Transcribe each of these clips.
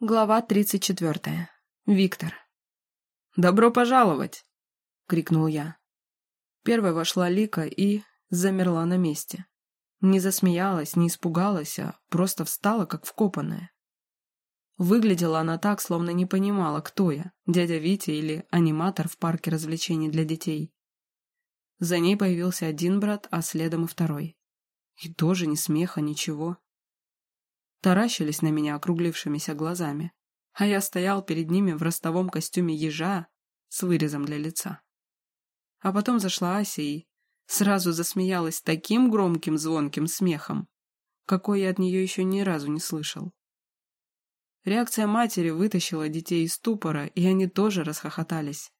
Глава тридцать четвертая. Виктор. «Добро пожаловать!» — крикнул я. Первой вошла Лика и замерла на месте. Не засмеялась, не испугалась, а просто встала, как вкопанная. Выглядела она так, словно не понимала, кто я, дядя Витя или аниматор в парке развлечений для детей. За ней появился один брат, а следом и второй. И тоже ни смеха, ничего таращились на меня округлившимися глазами, а я стоял перед ними в ростовом костюме ежа с вырезом для лица. А потом зашла Ася и сразу засмеялась таким громким звонким смехом, какой я от нее еще ни разу не слышал. Реакция матери вытащила детей из ступора, и они тоже расхохотались.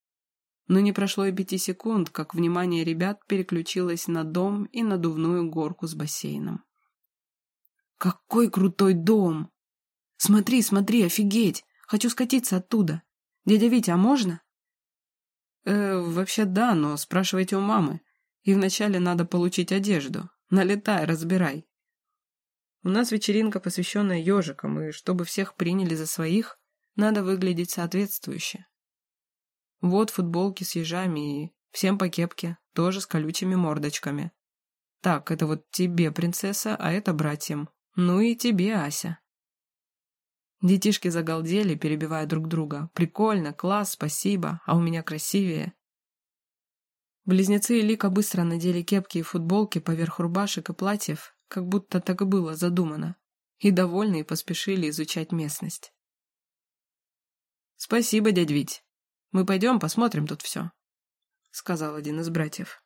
Но не прошло и пяти секунд, как внимание ребят переключилось на дом и надувную горку с бассейном. Какой крутой дом! Смотри, смотри, офигеть! Хочу скатиться оттуда. Дядя Витя, а можно? Э, вообще да, но спрашивайте у мамы. И вначале надо получить одежду. Налетай, разбирай. У нас вечеринка, посвященная ежикам, и чтобы всех приняли за своих, надо выглядеть соответствующе. Вот футболки с ежами и всем по кепке, тоже с колючими мордочками. Так, это вот тебе, принцесса, а это братьям. Ну и тебе, Ася. Детишки загалдели, перебивая друг друга. Прикольно, класс, спасибо, а у меня красивее. Близнецы и Лика быстро надели кепки и футболки поверх рубашек и платьев, как будто так и было задумано, и довольные поспешили изучать местность. «Спасибо, дядь Вить. Мы пойдем посмотрим тут все», — сказал один из братьев.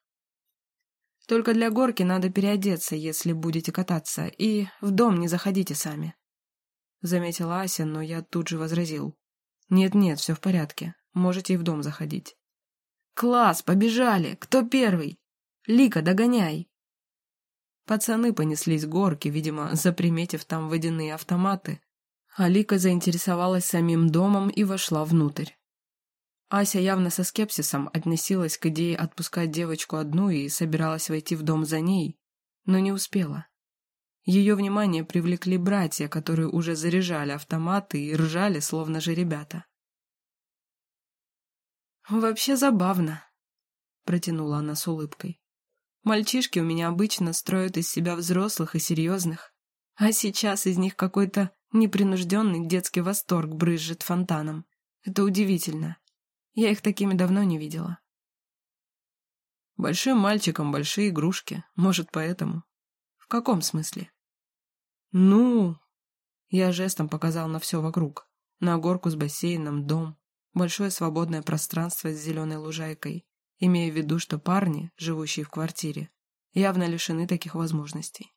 Только для горки надо переодеться, если будете кататься, и в дом не заходите сами. Заметила Ася, но я тут же возразил. Нет-нет, все в порядке, можете и в дом заходить. Класс, побежали! Кто первый? Лика, догоняй! Пацаны понеслись горки, видимо, заприметив там водяные автоматы, а Лика заинтересовалась самим домом и вошла внутрь. Ася явно со скепсисом относилась к идее отпускать девочку одну и собиралась войти в дом за ней, но не успела. Ее внимание привлекли братья, которые уже заряжали автоматы и ржали, словно же ребята. «Вообще забавно», — протянула она с улыбкой. «Мальчишки у меня обычно строят из себя взрослых и серьезных, а сейчас из них какой-то непринужденный детский восторг брызжет фонтаном. Это удивительно. Я их такими давно не видела. Большим мальчиком большие игрушки, может, поэтому. В каком смысле? Ну, я жестом показал на все вокруг. На горку с бассейном, дом, большое свободное пространство с зеленой лужайкой, имея в виду, что парни, живущие в квартире, явно лишены таких возможностей.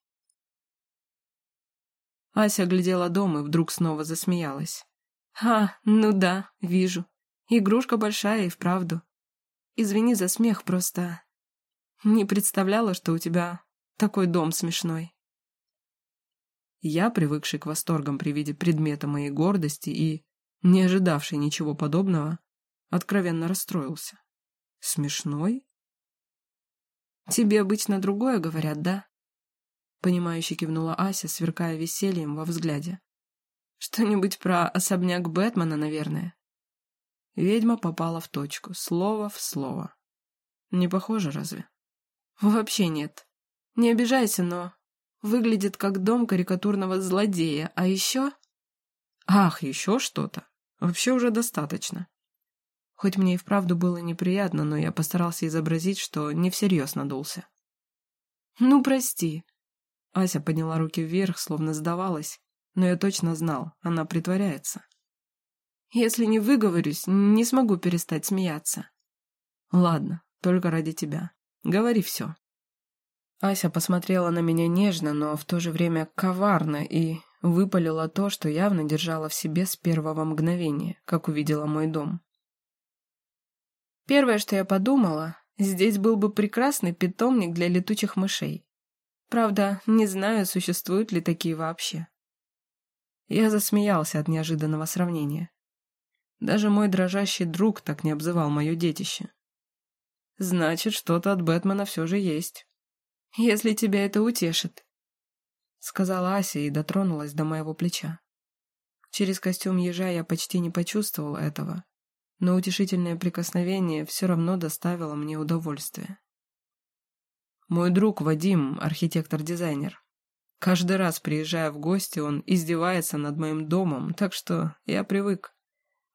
Ася глядела дом и вдруг снова засмеялась. «А, ну да, вижу. Игрушка большая и вправду. Извини за смех, просто... Не представляла, что у тебя такой дом смешной. Я, привыкший к восторгам при виде предмета моей гордости и не ожидавший ничего подобного, откровенно расстроился. Смешной? Тебе обычно другое говорят, да? Понимающе кивнула Ася, сверкая весельем во взгляде. Что-нибудь про особняк Бэтмена, наверное. Ведьма попала в точку, слово в слово. Не похоже разве? Вообще нет. Не обижайся, но выглядит как дом карикатурного злодея, а еще... Ах, еще что-то. Вообще уже достаточно. Хоть мне и вправду было неприятно, но я постарался изобразить, что не всерьез надулся. «Ну, прости». Ася подняла руки вверх, словно сдавалась, но я точно знал, она притворяется. Если не выговорюсь, не смогу перестать смеяться. Ладно, только ради тебя. Говори все. Ася посмотрела на меня нежно, но в то же время коварно и выпалила то, что явно держала в себе с первого мгновения, как увидела мой дом. Первое, что я подумала, здесь был бы прекрасный питомник для летучих мышей. Правда, не знаю, существуют ли такие вообще. Я засмеялся от неожиданного сравнения. Даже мой дрожащий друг так не обзывал мое детище. Значит, что-то от Бэтмена все же есть. Если тебя это утешит, — сказала Ася и дотронулась до моего плеча. Через костюм ежа я почти не почувствовал этого, но утешительное прикосновение все равно доставило мне удовольствие. Мой друг Вадим, архитектор-дизайнер. Каждый раз, приезжая в гости, он издевается над моим домом, так что я привык.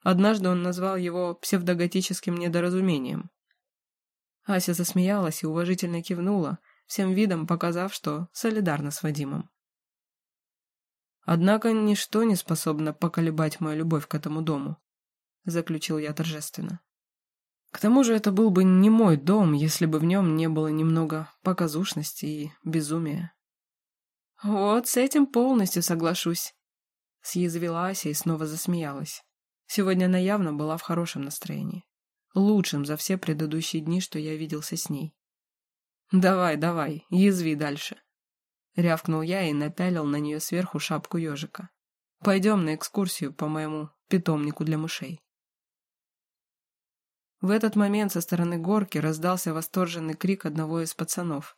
Однажды он назвал его псевдоготическим недоразумением. Ася засмеялась и уважительно кивнула, всем видом показав, что солидарна с Вадимом. Однако ничто не способно поколебать мою любовь к этому дому, заключил я торжественно. К тому же это был бы не мой дом, если бы в нем не было немного показушности и безумия. Вот с этим полностью соглашусь, съязвила Ася и снова засмеялась. Сегодня она явно была в хорошем настроении. Лучшим за все предыдущие дни, что я виделся с ней. «Давай, давай, язви дальше», — рявкнул я и напялил на нее сверху шапку ежика. «Пойдем на экскурсию по моему питомнику для мышей». В этот момент со стороны горки раздался восторженный крик одного из пацанов.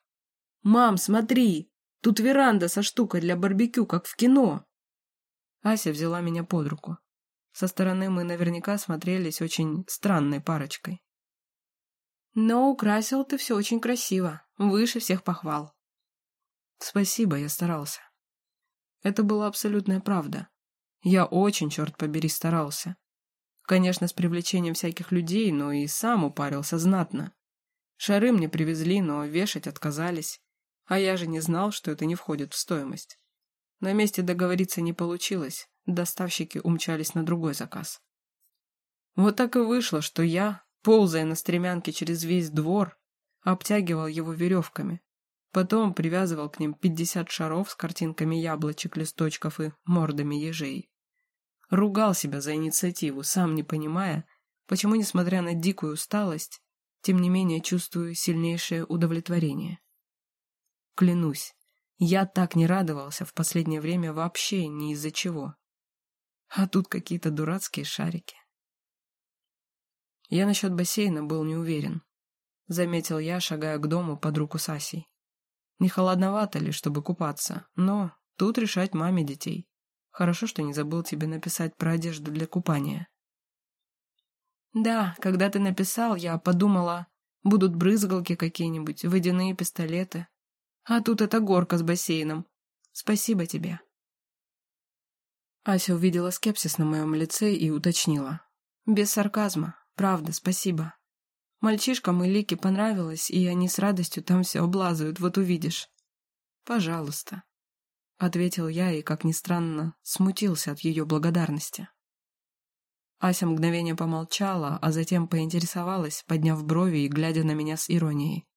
«Мам, смотри! Тут веранда со штукой для барбекю, как в кино!» Ася взяла меня под руку. Со стороны мы наверняка смотрелись очень странной парочкой. Но украсил ты все очень красиво, выше всех похвал. Спасибо, я старался. Это была абсолютная правда. Я очень, черт побери, старался. Конечно, с привлечением всяких людей, но и сам упарился знатно. Шары мне привезли, но вешать отказались. А я же не знал, что это не входит в стоимость. На месте договориться не получилось, доставщики умчались на другой заказ. Вот так и вышло, что я, ползая на стремянке через весь двор, обтягивал его веревками. Потом привязывал к ним пятьдесят шаров с картинками яблочек, листочков и мордами ежей. Ругал себя за инициативу, сам не понимая, почему, несмотря на дикую усталость, тем не менее чувствую сильнейшее удовлетворение. Клянусь, я так не радовался в последнее время вообще ни из-за чего. А тут какие-то дурацкие шарики. Я насчет бассейна был не уверен. Заметил я, шагая к дому под руку с Асей. Не холодновато ли, чтобы купаться, но тут решать маме детей. Хорошо, что не забыл тебе написать про одежду для купания. Да, когда ты написал, я подумала, будут брызгалки какие-нибудь, водяные пистолеты. А тут эта горка с бассейном. Спасибо тебе. Ася увидела скепсис на моем лице и уточнила. Без сарказма. Правда, спасибо. Мальчишкам и Лике понравилось, и они с радостью там все облазают, вот увидишь. Пожалуйста. Ответил я и, как ни странно, смутился от ее благодарности. Ася мгновение помолчала, а затем поинтересовалась, подняв брови и глядя на меня с иронией.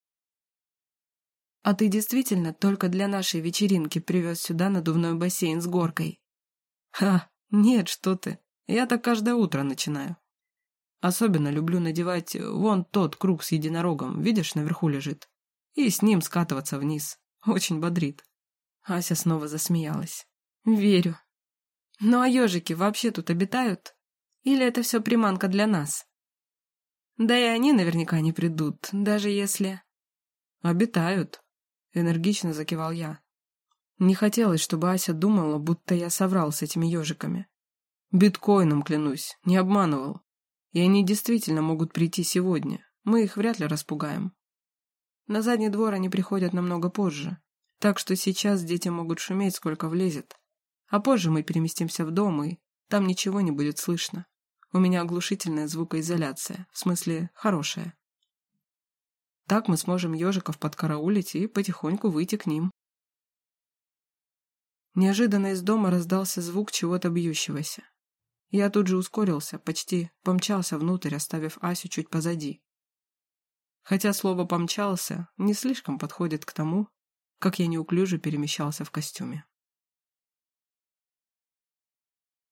«А ты действительно только для нашей вечеринки привез сюда надувной бассейн с горкой?» Ха, нет, что ты. Я так каждое утро начинаю. Особенно люблю надевать вон тот круг с единорогом, видишь, наверху лежит. И с ним скатываться вниз. Очень бодрит. Ася снова засмеялась. Верю. Ну а ежики вообще тут обитают? Или это все приманка для нас? Да и они наверняка не придут, даже если... Обитают, энергично закивал я. Не хотелось, чтобы Ася думала, будто я соврал с этими ежиками. Биткоином, клянусь, не обманывал. И они действительно могут прийти сегодня. Мы их вряд ли распугаем. На задний двор они приходят намного позже. Так что сейчас дети могут шуметь, сколько влезет. А позже мы переместимся в дом, и там ничего не будет слышно. У меня оглушительная звукоизоляция, в смысле, хорошая. Так мы сможем ежиков подкараулить и потихоньку выйти к ним. Неожиданно из дома раздался звук чего-то бьющегося. Я тут же ускорился, почти помчался внутрь, оставив Асю чуть позади. Хотя слово «помчался» не слишком подходит к тому, как я неуклюже перемещался в костюме.